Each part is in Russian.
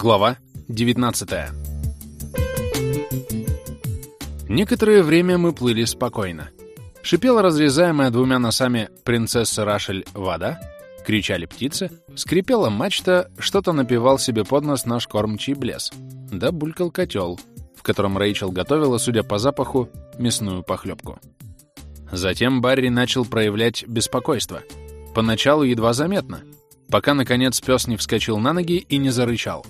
Глава 19 Некоторое время мы плыли спокойно. Шипела разрезаемая двумя носами принцесса Рашель вода, кричали птицы, скрипела мачта, что-то напевал себе под нос наш кормчий блес, да булькал котел, в котором Рэйчел готовила, судя по запаху, мясную похлебку. Затем Барри начал проявлять беспокойство. Поначалу едва заметно, пока, наконец, пес не вскочил на ноги и не зарычал.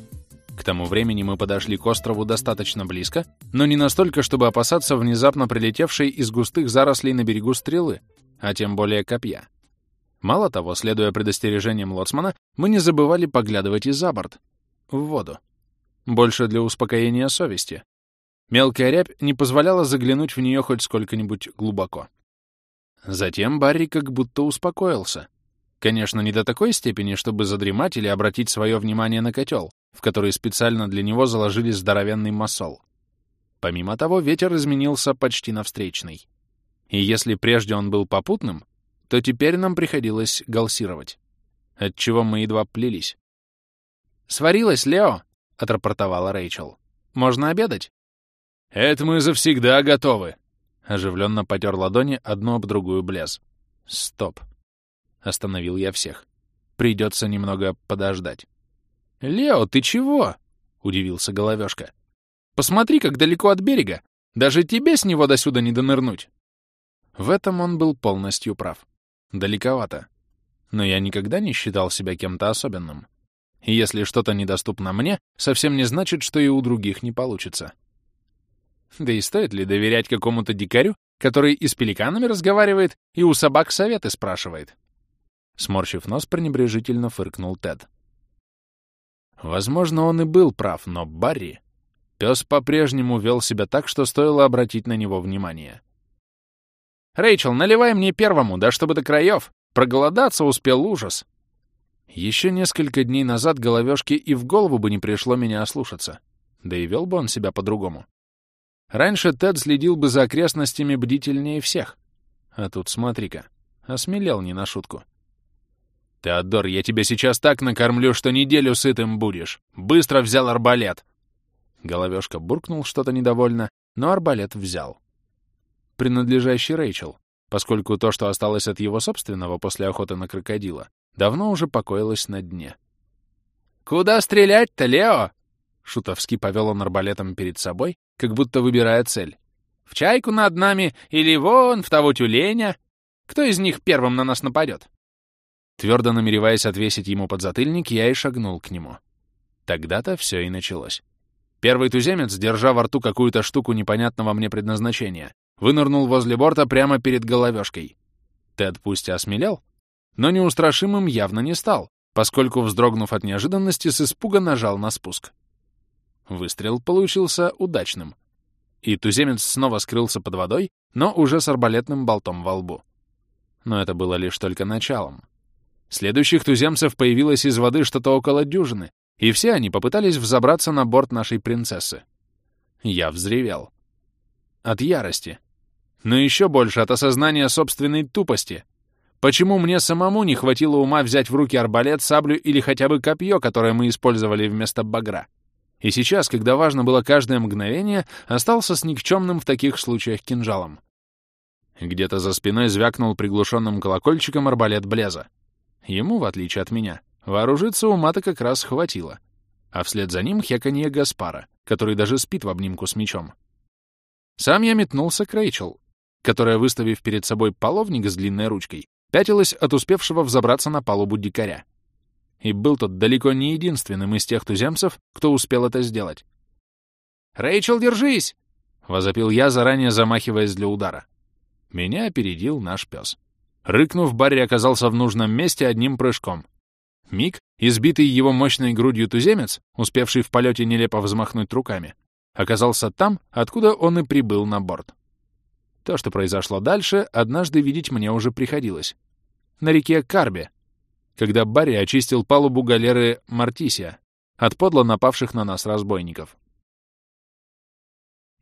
К тому времени мы подошли к острову достаточно близко, но не настолько, чтобы опасаться внезапно прилетевшей из густых зарослей на берегу стрелы, а тем более копья. Мало того, следуя предостережениям лоцмана, мы не забывали поглядывать и за борт, в воду. Больше для успокоения совести. Мелкая рябь не позволяла заглянуть в нее хоть сколько-нибудь глубоко. Затем Барри как будто успокоился — Конечно, не до такой степени, чтобы задремать или обратить свое внимание на котел, в который специально для него заложили здоровенный масол. Помимо того, ветер изменился почти на встречный. И если прежде он был попутным, то теперь нам приходилось галсировать, отчего мы едва плелись. «Сварилась, Лео!» — отрапортовала Рэйчел. «Можно обедать?» «Это мы завсегда готовы!» — оживленно потер ладони одну об другую блез. «Стоп!» — остановил я всех. «Придется немного подождать». «Лео, ты чего?» — удивился Головешка. «Посмотри, как далеко от берега. Даже тебе с него до сюда не донырнуть». В этом он был полностью прав. Далековато. Но я никогда не считал себя кем-то особенным. И если что-то недоступно мне, совсем не значит, что и у других не получится. Да и стоит ли доверять какому-то дикарю, который и с пеликанами разговаривает, и у собак советы спрашивает? Сморщив нос, пренебрежительно фыркнул Тед. Возможно, он и был прав, но Барри... Пес по-прежнему вел себя так, что стоило обратить на него внимание. «Рэйчел, наливай мне первому, да чтобы до краев! Проголодаться успел ужас!» Еще несколько дней назад головешке и в голову бы не пришло меня ослушаться. Да и вел бы он себя по-другому. Раньше Тед следил бы за окрестностями бдительнее всех. А тут смотри-ка, осмелел не на шутку. «Теодор, я тебя сейчас так накормлю, что неделю сытым будешь. Быстро взял арбалет!» Головешка буркнул что-то недовольно, но арбалет взял. Принадлежащий Рэйчел, поскольку то, что осталось от его собственного после охоты на крокодила, давно уже покоилось на дне. «Куда стрелять-то, Лео?» Шутовски повел он арбалетом перед собой, как будто выбирая цель. «В чайку над нами или вон в того тюленя? Кто из них первым на нас нападет?» Твердо намереваясь отвесить ему подзатыльник, я и шагнул к нему. Тогда-то все и началось. Первый туземец, держа во рту какую-то штуку непонятного мне предназначения, вынырнул возле борта прямо перед головешкой. Тед пусть и осмелел, но неустрашимым явно не стал, поскольку, вздрогнув от неожиданности, с испуга нажал на спуск. Выстрел получился удачным. И туземец снова скрылся под водой, но уже с арбалетным болтом во лбу. Но это было лишь только началом. Следующих туземцев появилось из воды что-то около дюжины, и все они попытались взобраться на борт нашей принцессы. Я взревел. От ярости. Но еще больше от осознания собственной тупости. Почему мне самому не хватило ума взять в руки арбалет, саблю или хотя бы копье, которое мы использовали вместо багра? И сейчас, когда важно было каждое мгновение, остался с никчемным в таких случаях кинжалом. Где-то за спиной звякнул приглушенным колокольчиком арбалет Блеза. Ему, в отличие от меня, вооружиться ума-то как раз хватило. А вслед за ним хеканье Гаспара, который даже спит в обнимку с мечом. Сам я метнулся к Рэйчел, которая, выставив перед собой половник с длинной ручкой, пятилась от успевшего взобраться на палубу дикаря. И был тот далеко не единственным из тех туземцев, кто успел это сделать. «Рэйчел, держись!» — возопил я, заранее замахиваясь для удара. Меня опередил наш пес. Рыкнув, Барри оказался в нужном месте одним прыжком. Миг, избитый его мощной грудью туземец, успевший в полете нелепо взмахнуть руками, оказался там, откуда он и прибыл на борт. То, что произошло дальше, однажды видеть мне уже приходилось. На реке Карбе, когда Барри очистил палубу галеры Мартисия от подло напавших на нас разбойников.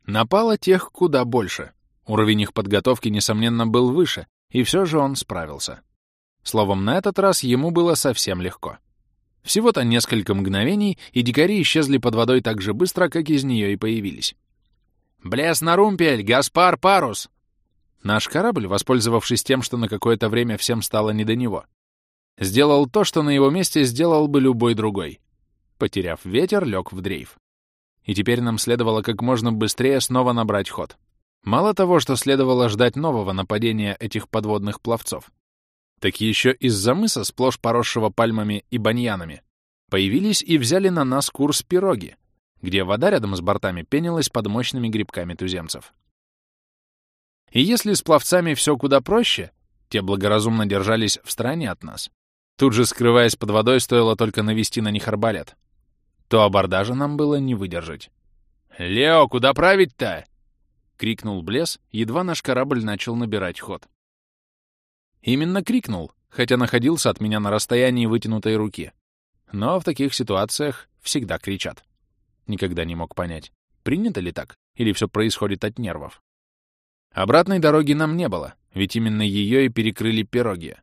Напало тех куда больше. Уровень их подготовки, несомненно, был выше, и все же он справился. Словом, на этот раз ему было совсем легко. Всего-то несколько мгновений, и дикари исчезли под водой так же быстро, как из нее и появились. «Блес на румпель! Гаспар, парус!» Наш корабль, воспользовавшись тем, что на какое-то время всем стало не до него, сделал то, что на его месте сделал бы любой другой. Потеряв ветер, лег в дрейф. И теперь нам следовало как можно быстрее снова набрать ход. Мало того, что следовало ждать нового нападения этих подводных пловцов, так еще из-за мыса, сплошь поросшего пальмами и баньянами, появились и взяли на нас курс пироги, где вода рядом с бортами пенилась под мощными грибками туземцев. И если с пловцами все куда проще, те благоразумно держались в стороне от нас, тут же скрываясь под водой, стоило только навести на них арбалет, то абордажа нам было не выдержать. «Лео, куда править-то?» — крикнул Блес, едва наш корабль начал набирать ход. Именно крикнул, хотя находился от меня на расстоянии вытянутой руки. Но в таких ситуациях всегда кричат. Никогда не мог понять, принято ли так, или все происходит от нервов. Обратной дороги нам не было, ведь именно ее и перекрыли пироги.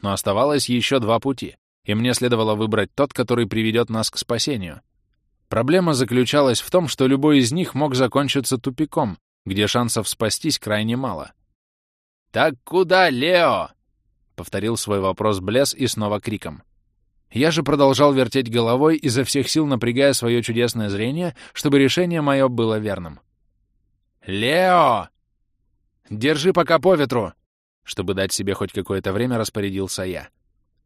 Но оставалось еще два пути, и мне следовало выбрать тот, который приведет нас к спасению. Проблема заключалась в том, что любой из них мог закончиться тупиком, где шансов спастись крайне мало. «Так куда, Лео?» — повторил свой вопрос Блес и снова криком. Я же продолжал вертеть головой, изо всех сил напрягая свое чудесное зрение, чтобы решение мое было верным. «Лео!» «Держи пока по ветру!» Чтобы дать себе хоть какое-то время, распорядился я.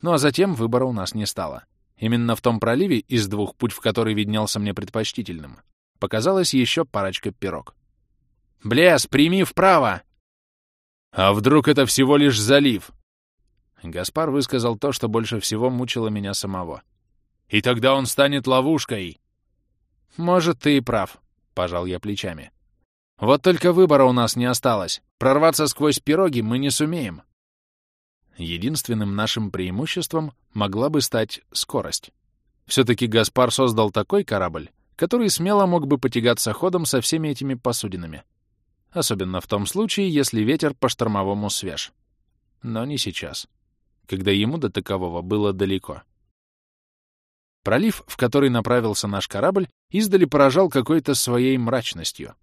Ну а затем выбора у нас не стало. Именно в том проливе, из двух путь в который виднелся мне предпочтительным, показалась еще парочка пирог. «Блес, прими вправо!» «А вдруг это всего лишь залив?» Гаспар высказал то, что больше всего мучило меня самого. «И тогда он станет ловушкой!» «Может, ты и прав», — пожал я плечами. «Вот только выбора у нас не осталось. Прорваться сквозь пироги мы не сумеем». Единственным нашим преимуществом могла бы стать скорость. Все-таки Гаспар создал такой корабль, который смело мог бы потягаться ходом со всеми этими посудинами. Особенно в том случае, если ветер по-штормовому свеж. Но не сейчас когда ему до такового было далеко. Пролив, в который направился наш корабль, издали поражал какой-то своей мрачностью.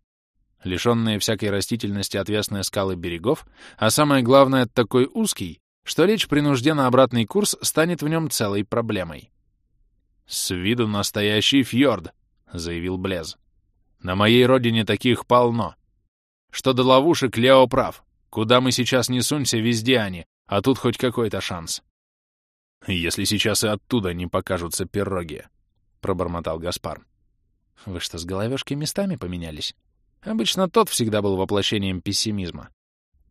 Лишенные всякой растительности отвесные скалы берегов, а самое главное, такой узкий, что речь при на обратный курс станет в нем целой проблемой. «С виду настоящий фьорд», — заявил Блез. «На моей родине таких полно. Что до ловушек, Лео прав. Куда мы сейчас не сунься, везде они, а тут хоть какой-то шанс. «Если сейчас и оттуда не покажутся пироги», — пробормотал Гаспар. «Вы что, с головешки местами поменялись? Обычно тот всегда был воплощением пессимизма».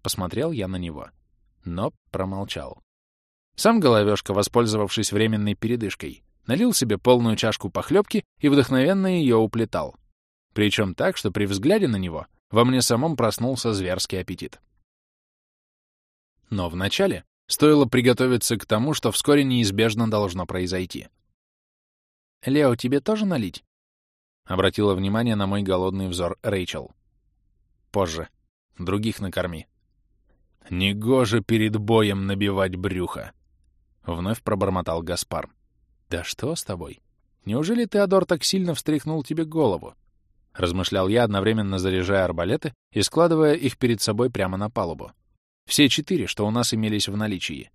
Посмотрел я на него, но промолчал. Сам головешка, воспользовавшись временной передышкой, налил себе полную чашку похлебки и вдохновенно ее уплетал. Причем так, что при взгляде на него во мне самом проснулся зверский аппетит. Но вначале стоило приготовиться к тому, что вскоре неизбежно должно произойти. «Лео, тебе тоже налить?» — обратила внимание на мой голодный взор Рэйчел. «Позже. Других накорми». «Негоже перед боем набивать брюхо!» — вновь пробормотал Гаспар. «Да что с тобой? Неужели Теодор так сильно встряхнул тебе голову?» — размышлял я, одновременно заряжая арбалеты и складывая их перед собой прямо на палубу. Все четыре, что у нас имелись в наличии.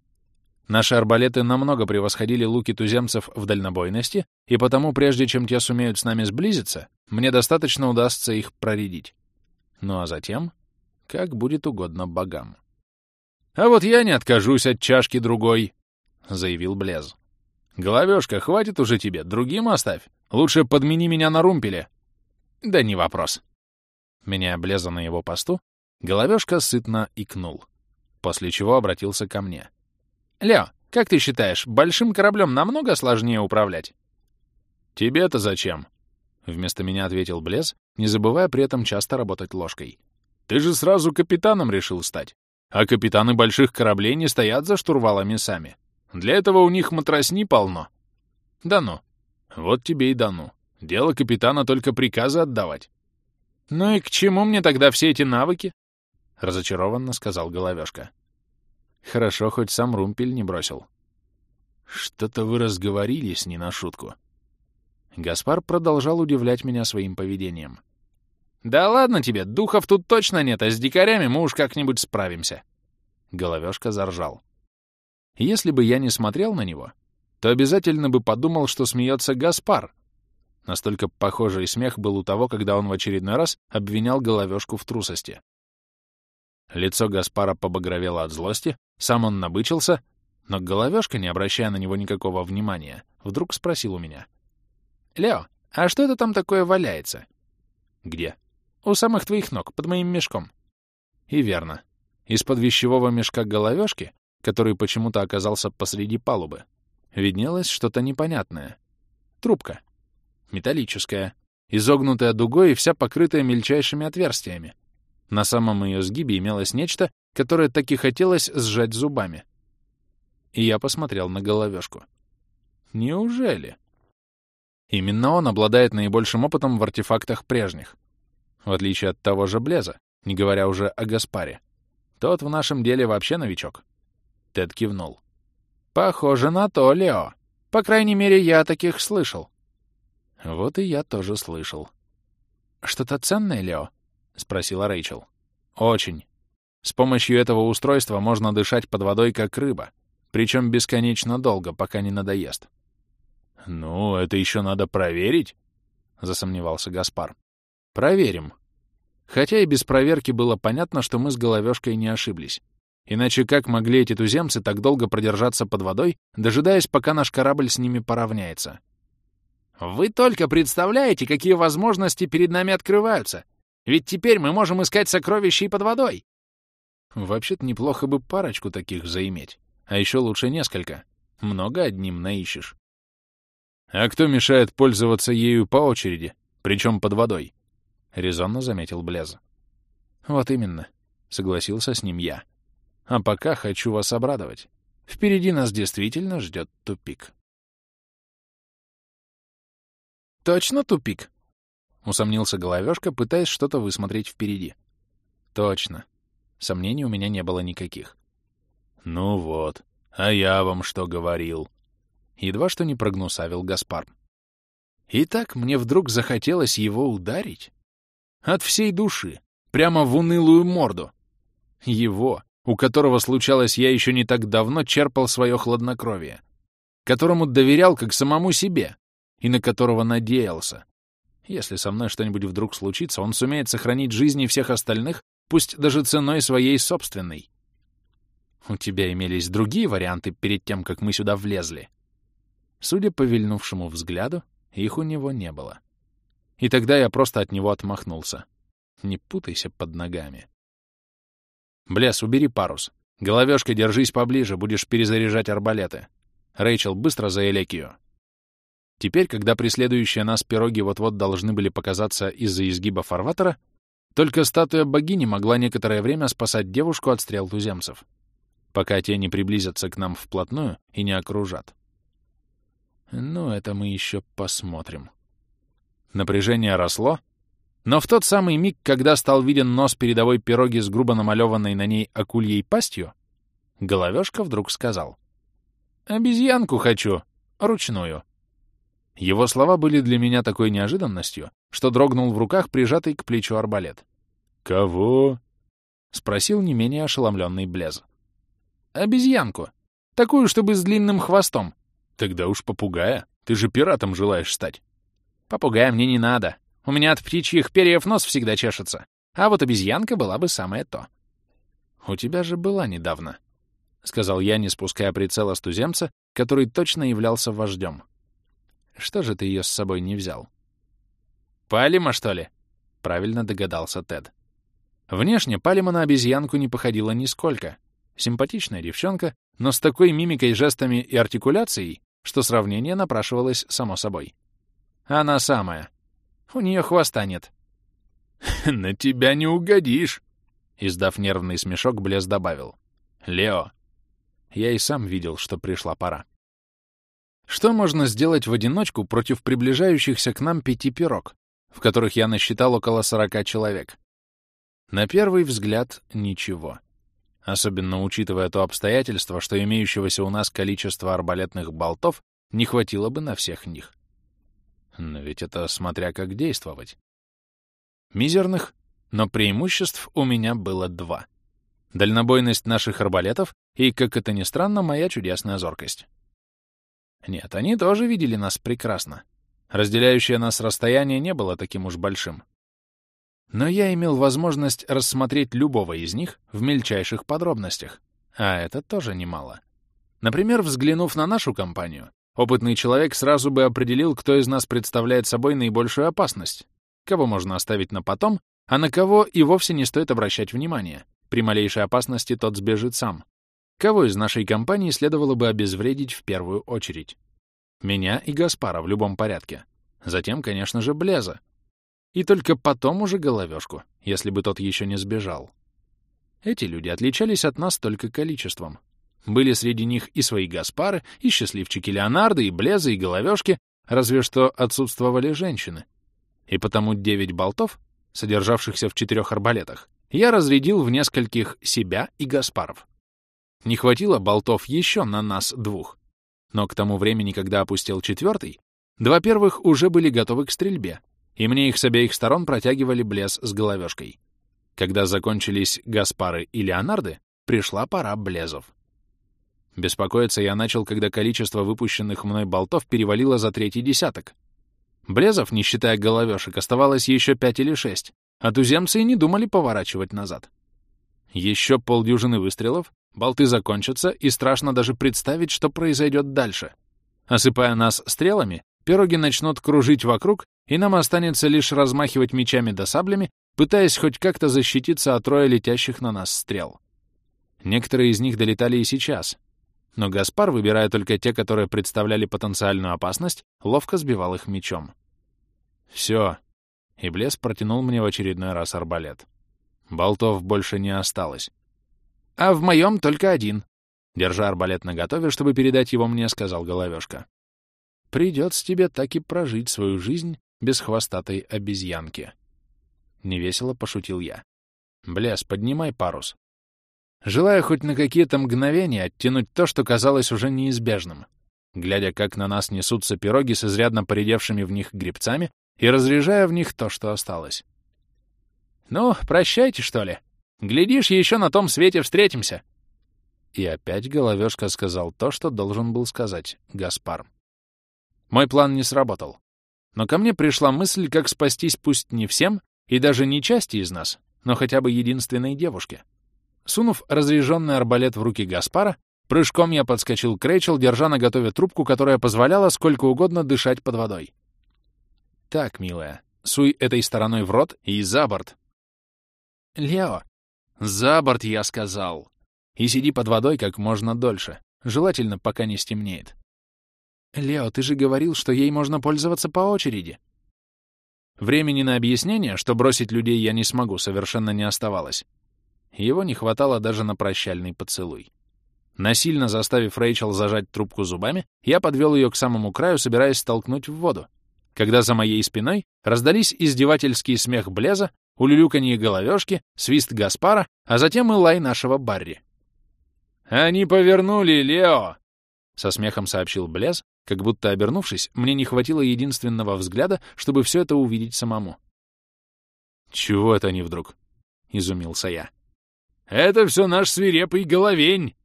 Наши арбалеты намного превосходили луки туземцев в дальнобойности, и потому, прежде чем те сумеют с нами сблизиться, мне достаточно удастся их проредить. Ну а затем, как будет угодно богам. «А вот я не откажусь от чашки другой», — заявил Блез. «Головешка, хватит уже тебе, другим оставь. Лучше подмени меня на румпеле». «Да не вопрос». Меня Блеза на его посту, Головешка сытно икнул после чего обратился ко мне. «Лео, как ты считаешь, большим кораблем намного сложнее управлять?» «Тебе-то зачем?» — вместо меня ответил Блез, не забывая при этом часто работать ложкой. «Ты же сразу капитаном решил стать. А капитаны больших кораблей не стоят за штурвалами сами. Для этого у них матросни полно». «Да ну». «Вот тебе и да ну. Дело капитана только приказы отдавать». «Ну и к чему мне тогда все эти навыки?» — разочарованно сказал Головешка. Хорошо, хоть сам румпель не бросил. Что-то вы разговорились не на шутку. Гаспар продолжал удивлять меня своим поведением. «Да ладно тебе, духов тут точно нет, а с дикарями мы уж как-нибудь справимся». Головешка заржал. Если бы я не смотрел на него, то обязательно бы подумал, что смеется Гаспар. Настолько похожий смех был у того, когда он в очередной раз обвинял Головешку в трусости. Лицо Гаспара побагровело от злости, сам он набычился, но Головешка, не обращая на него никакого внимания, вдруг спросил у меня. «Лео, а что это там такое валяется?» «Где?» «У самых твоих ног, под моим мешком». И верно. Из-под вещевого мешка Головешки, который почему-то оказался посреди палубы, виднелось что-то непонятное. Трубка. Металлическая, изогнутая дугой и вся покрытая мельчайшими отверстиями. На самом ее сгибе имелось нечто, которое так и хотелось сжать зубами. И я посмотрел на головешку. Неужели? Именно он обладает наибольшим опытом в артефактах прежних. В отличие от того же Блеза, не говоря уже о Гаспаре. Тот в нашем деле вообще новичок. Тед кивнул. «Похоже на то, Лео. По крайней мере, я таких слышал». Вот и я тоже слышал. «Что-то ценное, Лео?» — спросила Рэйчел. «Очень. С помощью этого устройства можно дышать под водой, как рыба, причем бесконечно долго, пока не надоест». «Ну, это еще надо проверить?» — засомневался Гаспар. «Проверим». Хотя и без проверки было понятно, что мы с головешкой не ошиблись. Иначе как могли эти туземцы так долго продержаться под водой, дожидаясь, пока наш корабль с ними поравняется? Вы только представляете, какие возможности перед нами открываются. Ведь теперь мы можем искать сокровища и под водой. Вообще-то неплохо бы парочку таких заиметь. А еще лучше несколько. Много одним наищешь. А кто мешает пользоваться ею по очереди, причем под водой? Резонно заметил Блез. Вот именно, согласился с ним я. А пока хочу вас обрадовать. Впереди нас действительно ждет тупик. Точно тупик? Усомнился Головешка, пытаясь что-то высмотреть впереди. Точно. Сомнений у меня не было никаких. Ну вот, а я вам что говорил? Едва что не прогнусавил Гаспар. И так мне вдруг захотелось его ударить. От всей души, прямо в унылую морду. Его, у которого случалось я еще не так давно, черпал свое хладнокровие, которому доверял как самому себе и на которого надеялся. Если со мной что-нибудь вдруг случится, он сумеет сохранить жизни всех остальных, пусть даже ценой своей собственной. У тебя имелись другие варианты перед тем, как мы сюда влезли. Судя по вильнувшему взгляду, их у него не было. И тогда я просто от него отмахнулся. Не путайся под ногами. Блес, убери парус. Головешка, держись поближе, будешь перезаряжать арбалеты. Рэйчел, быстро за Элекию. Теперь, когда преследующие нас пироги вот-вот должны были показаться из-за изгиба фарватера, только статуя богини могла некоторое время спасать девушку от стрел туземцев, пока те не приблизятся к нам вплотную и не окружат. Ну, это мы еще посмотрим. Напряжение росло, но в тот самый миг, когда стал виден нос передовой пироги с грубо намалеванной на ней акульей пастью, Головешка вдруг сказал. «Обезьянку хочу, ручную». Его слова были для меня такой неожиданностью, что дрогнул в руках прижатый к плечу арбалет. «Кого?» — спросил не менее ошеломленный Блез. «Обезьянку. Такую, чтобы с длинным хвостом». «Тогда уж попугая. Ты же пиратом желаешь стать». «Попугая мне не надо. У меня от птичьих перьев нос всегда чешется. А вот обезьянка была бы самое то. «У тебя же была недавно», — сказал я, не спуская прицела с туземца, который точно являлся вождем. «Что же ты ее с собой не взял?» «Палима, что ли?» — правильно догадался Тед. Внешне Палима на обезьянку не походила нисколько. Симпатичная девчонка, но с такой мимикой, жестами и артикуляцией, что сравнение напрашивалось само собой. Она самая. У нее хвоста нет. «На тебя не угодишь!» Издав нервный смешок, Блес добавил. «Лео!» Я и сам видел, что пришла пора. Что можно сделать в одиночку против приближающихся к нам пяти пирог, в которых я насчитал около сорока человек? На первый взгляд — ничего. особенно учитывая то обстоятельство, что имеющегося у нас количества арбалетных болтов не хватило бы на всех них. Но ведь это смотря как действовать. Мизерных, но преимуществ у меня было два. Дальнобойность наших арбалетов и, как это ни странно, моя чудесная зоркость. Нет, они тоже видели нас прекрасно. Разделяющее нас расстояние не было таким уж большим. Но я имел возможность рассмотреть любого из них в мельчайших подробностях, а это тоже немало. Например, взглянув на нашу компанию, опытный человек сразу бы определил, кто из нас представляет собой наибольшую опасность, кого можно оставить на потом, а на кого и вовсе не стоит обращать внимание. При малейшей опасности тот сбежит сам. Кого из нашей компании следовало бы обезвредить в первую очередь? Меня и Гаспара в любом порядке. Затем, конечно же, Блеза, и только потом уже головешку, если бы тот еще не сбежал. Эти люди отличались от нас только количеством. Были среди них и свои Гаспары, и счастливчики Леонардо, и Блезы, и головешки, разве что отсутствовали женщины. И потому девять болтов, содержавшихся в четырех арбалетах, я разрядил в нескольких себя и Гаспаров. Не хватило болтов еще на нас двух. Но к тому времени, когда опустил четвертый, два первых уже были готовы к стрельбе, и мне их с обеих сторон протягивали блес с головешкой. Когда закончились Гаспары и Леонарды, пришла пора блезов. Беспокоиться я начал, когда количество выпущенных мной болтов перевалило за третий десяток. Блезов, не считая головешек, оставалось еще пять или шесть, а туземцы и не думали поворачивать назад. Еще полдюжины выстрелов, болты закончатся, и страшно даже представить, что произойдет дальше. Осыпая нас стрелами, пироги начнут кружить вокруг, и нам останется лишь размахивать мечами да саблями, пытаясь хоть как-то защититься от роя летящих на нас стрел. Некоторые из них долетали и сейчас, но Гаспар, выбирая только те, которые представляли потенциальную опасность, ловко сбивал их мечом. «Все!» — и протянул мне в очередной раз арбалет. Болтов больше не осталось. «А в моем только один», — держа арбалет наготове, чтобы передать его мне, сказал Головешка. «Придется тебе так и прожить свою жизнь без хвостатой обезьянки. Невесело пошутил я. Бляс, поднимай парус. Желая хоть на какие-то мгновения оттянуть то, что казалось уже неизбежным, глядя, как на нас несутся пироги с изрядно поредевшими в них грибцами и разряжая в них то, что осталось. «Ну, прощайте, что ли? Глядишь, еще на том свете встретимся!» И опять Головешка сказал то, что должен был сказать Гаспар. Мой план не сработал. Но ко мне пришла мысль, как спастись пусть не всем, и даже не части из нас, но хотя бы единственной девушке. Сунув разряженный арбалет в руки Гаспара, прыжком я подскочил к Рэйчел, держа на готове трубку, которая позволяла сколько угодно дышать под водой. «Так, милая, суй этой стороной в рот и за борт». «Лео!» «За борт, я сказал!» «И сиди под водой как можно дольше, желательно, пока не стемнеет. «Лео, ты же говорил, что ей можно пользоваться по очереди». Времени на объяснение, что бросить людей я не смогу, совершенно не оставалось. Его не хватало даже на прощальный поцелуй. Насильно заставив Рэйчел зажать трубку зубами, я подвел ее к самому краю, собираясь столкнуть в воду, когда за моей спиной раздались издевательский смех Блеза, улюлюканье головешки, свист Гаспара, а затем и лай нашего Барри. «Они повернули, Лео!» — со смехом сообщил Блез, как будто, обернувшись, мне не хватило единственного взгляда, чтобы все это увидеть самому. «Чего это они вдруг?» — изумился я. «Это все наш свирепый головень!»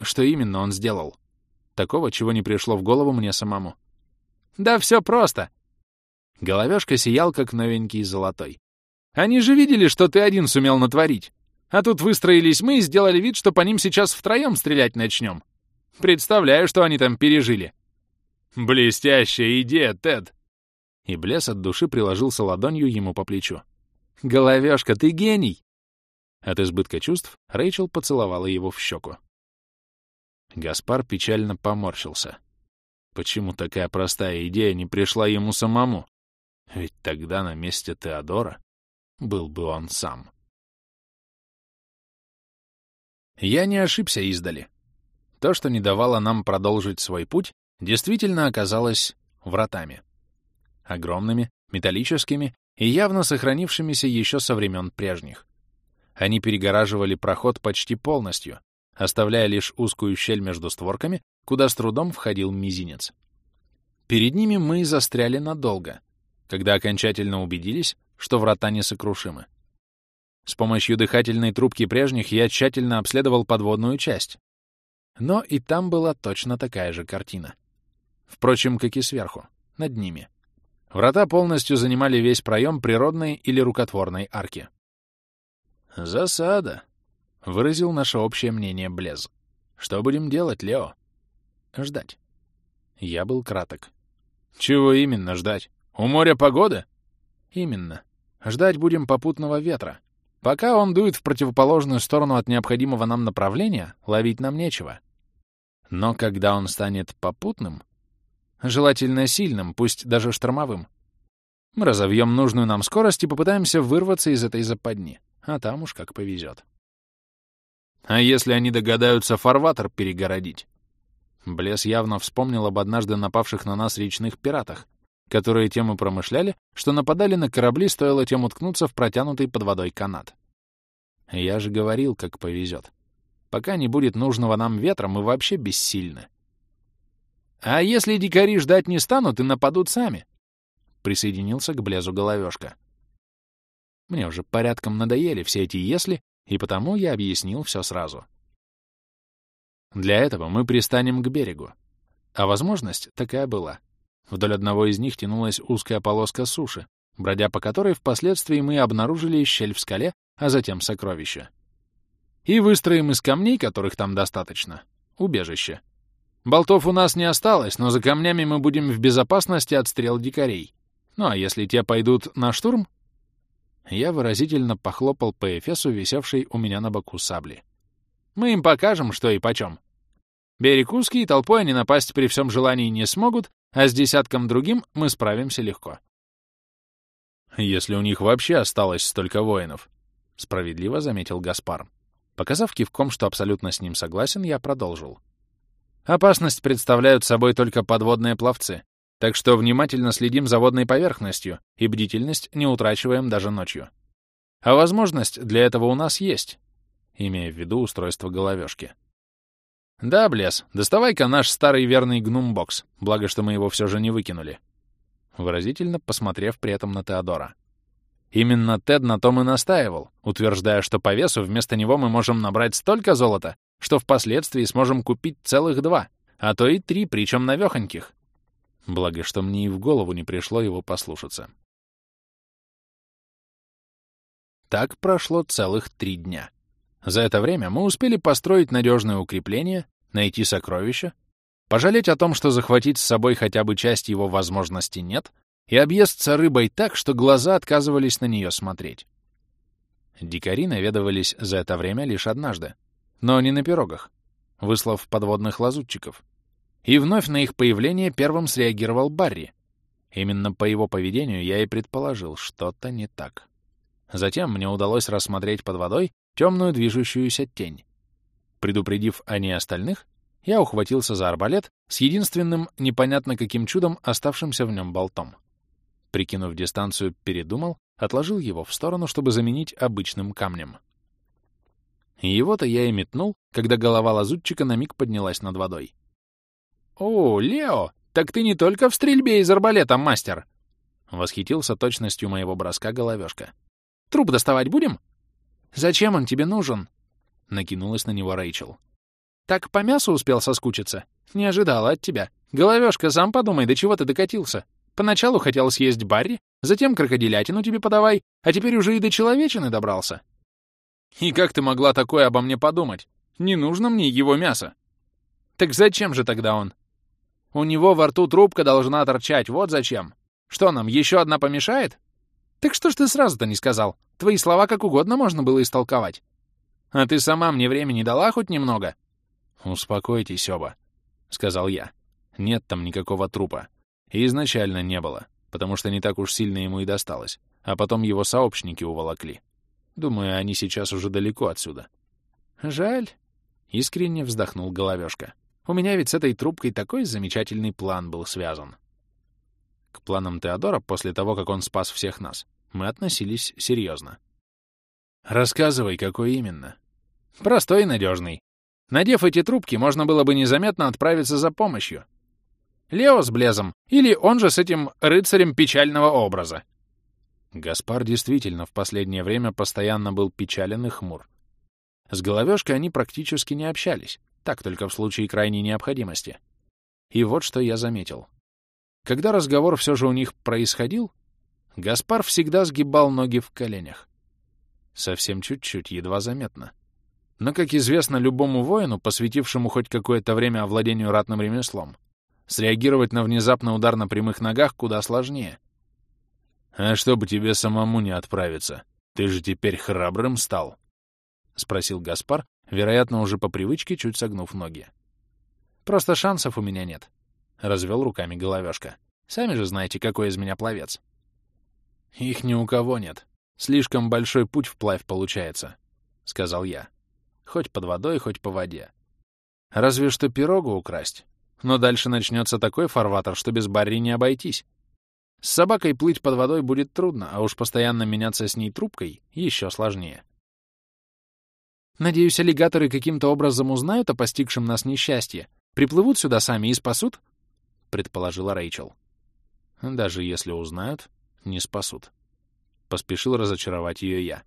Что именно он сделал? Такого, чего не пришло в голову мне самому. «Да все просто!» Головешка сиял, как новенький золотой. «Они же видели, что ты один сумел натворить. А тут выстроились мы и сделали вид, что по ним сейчас втроем стрелять начнем. Представляю, что они там пережили. «Блестящая идея, Тед!» И Блес от души приложился ладонью ему по плечу. «Головешка, ты гений!» От избытка чувств Рэйчел поцеловала его в щеку. Гаспар печально поморщился. Почему такая простая идея не пришла ему самому? Ведь тогда на месте Теодора был бы он сам. Я не ошибся издали. То, что не давало нам продолжить свой путь, действительно оказалось вратами. Огромными, металлическими и явно сохранившимися еще со времен прежних. Они перегораживали проход почти полностью, оставляя лишь узкую щель между створками, куда с трудом входил мизинец. Перед ними мы застряли надолго, когда окончательно убедились, что врата несокрушимы. С помощью дыхательной трубки прежних я тщательно обследовал подводную часть. Но и там была точно такая же картина. Впрочем, как и сверху, над ними. Врата полностью занимали весь проем природной или рукотворной арки. «Засада», — выразил наше общее мнение Блез. «Что будем делать, Лео?» «Ждать». Я был краток. «Чего именно ждать? У моря погода?» «Именно. Ждать будем попутного ветра. Пока он дует в противоположную сторону от необходимого нам направления, ловить нам нечего. Но когда он станет попутным, желательно сильным, пусть даже штормовым, мы разовьем нужную нам скорость и попытаемся вырваться из этой западни, а там уж как повезет. А если они догадаются фарватер перегородить? Блес явно вспомнил об однажды напавших на нас речных пиратах, которые тем и промышляли, что нападали на корабли, стоило тем уткнуться в протянутый под водой канат. Я же говорил, как повезет. Пока не будет нужного нам ветра, мы вообще бессильны. А если дикари ждать не станут и нападут сами? Присоединился к Блезу головешка. Мне уже порядком надоели все эти «если», и потому я объяснил все сразу. Для этого мы пристанем к берегу. А возможность такая была. Вдоль одного из них тянулась узкая полоска суши, бродя по которой впоследствии мы обнаружили щель в скале, а затем сокровище. И выстроим из камней, которых там достаточно, убежище. Болтов у нас не осталось, но за камнями мы будем в безопасности от стрел дикарей. Ну а если те пойдут на штурм? Я выразительно похлопал по эфесу, висевшей у меня на боку сабли. Мы им покажем, что и почем. Берег узкий, толпой они напасть при всем желании не смогут, а с десятком другим мы справимся легко. Если у них вообще осталось столько воинов, — справедливо заметил Гаспар. Показав кивком, что абсолютно с ним согласен, я продолжил. Опасность представляют собой только подводные пловцы, так что внимательно следим за водной поверхностью и бдительность не утрачиваем даже ночью. А возможность для этого у нас есть, имея в виду устройство головешки. «Да, Блес, доставай-ка наш старый верный гнум-бокс, благо, что мы его все же не выкинули». Выразительно посмотрев при этом на Теодора. Именно Тед на том и настаивал, утверждая, что по весу вместо него мы можем набрать столько золота, что впоследствии сможем купить целых два, а то и три, причем навехоньких. Благо, что мне и в голову не пришло его послушаться. Так прошло целых три дня. За это время мы успели построить надежное укрепление, найти сокровища, пожалеть о том, что захватить с собой хотя бы часть его возможностей нет, и объесться рыбой так, что глаза отказывались на нее смотреть. Дикари наведывались за это время лишь однажды, но не на пирогах, выслав подводных лазутчиков. И вновь на их появление первым среагировал Барри. Именно по его поведению я и предположил, что-то не так. Затем мне удалось рассмотреть под водой темную движущуюся тень. Предупредив о ней остальных, я ухватился за арбалет с единственным непонятно каким чудом оставшимся в нем болтом. Прикинув дистанцию, передумал, отложил его в сторону, чтобы заменить обычным камнем. Его-то я и метнул, когда голова лазутчика на миг поднялась над водой. «О, Лео, так ты не только в стрельбе из арбалета мастер!» Восхитился точностью моего броска головешка. «Труп доставать будем?» «Зачем он тебе нужен?» — накинулась на него Рэйчел. «Так по мясу успел соскучиться? Не ожидала от тебя. Головешка, сам подумай, до чего ты докатился. Поначалу хотел съесть Барри, затем крокодилятину тебе подавай, а теперь уже и до человечины добрался». «И как ты могла такое обо мне подумать? Не нужно мне его мясо». «Так зачем же тогда он?» «У него во рту трубка должна торчать, вот зачем. Что нам, еще одна помешает?» «Так что ж ты сразу-то не сказал? Твои слова как угодно можно было истолковать. А ты сама мне времени дала хоть немного?» «Успокойтесь оба», — сказал я. «Нет там никакого трупа. И изначально не было, потому что не так уж сильно ему и досталось. А потом его сообщники уволокли. Думаю, они сейчас уже далеко отсюда». «Жаль», — искренне вздохнул Головешка. «У меня ведь с этой трубкой такой замечательный план был связан». К планам Теодора, после того, как он спас всех нас, мы относились серьезно. Рассказывай, какой именно. Простой и надежный. Надев эти трубки, можно было бы незаметно отправиться за помощью. Лео с Блезом, или он же с этим рыцарем печального образа. Гаспар действительно в последнее время постоянно был печален и хмур. С головешкой они практически не общались, так только в случае крайней необходимости. И вот что я заметил. Когда разговор все же у них происходил, Гаспар всегда сгибал ноги в коленях. Совсем чуть-чуть, едва заметно. Но, как известно любому воину, посвятившему хоть какое-то время овладению ратным ремеслом, среагировать на внезапный удар на прямых ногах куда сложнее. «А чтобы тебе самому не отправиться, ты же теперь храбрым стал?» — спросил Гаспар, вероятно, уже по привычке чуть согнув ноги. «Просто шансов у меня нет», — развел руками головешка. «Сами же знаете, какой из меня пловец». «Их ни у кого нет. Слишком большой путь вплавь получается», — сказал я. «Хоть под водой, хоть по воде. Разве что пирогу украсть. Но дальше начнется такой фарватер, что без Барри не обойтись. С собакой плыть под водой будет трудно, а уж постоянно меняться с ней трубкой еще сложнее». Надеюсь, аллигаторы каким-то образом узнают о постигшем нас несчастье, приплывут сюда сами и спасут?» — предположила Рэйчел. «Даже если узнают, не спасут». Поспешил разочаровать ее я.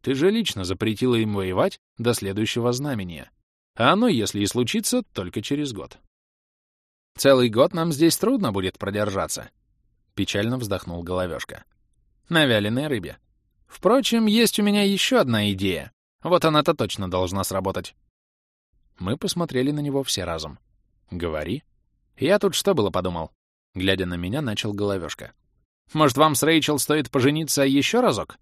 «Ты же лично запретила им воевать до следующего знамения. А оно, если и случится, только через год». «Целый год нам здесь трудно будет продержаться», — печально вздохнул Головешка. «На вяленой рыбе. Впрочем, есть у меня еще одна идея. Вот она-то точно должна сработать. Мы посмотрели на него все разом. «Говори». «Я тут что было подумал?» Глядя на меня, начал головешка. «Может, вам с Рэйчел стоит пожениться еще разок?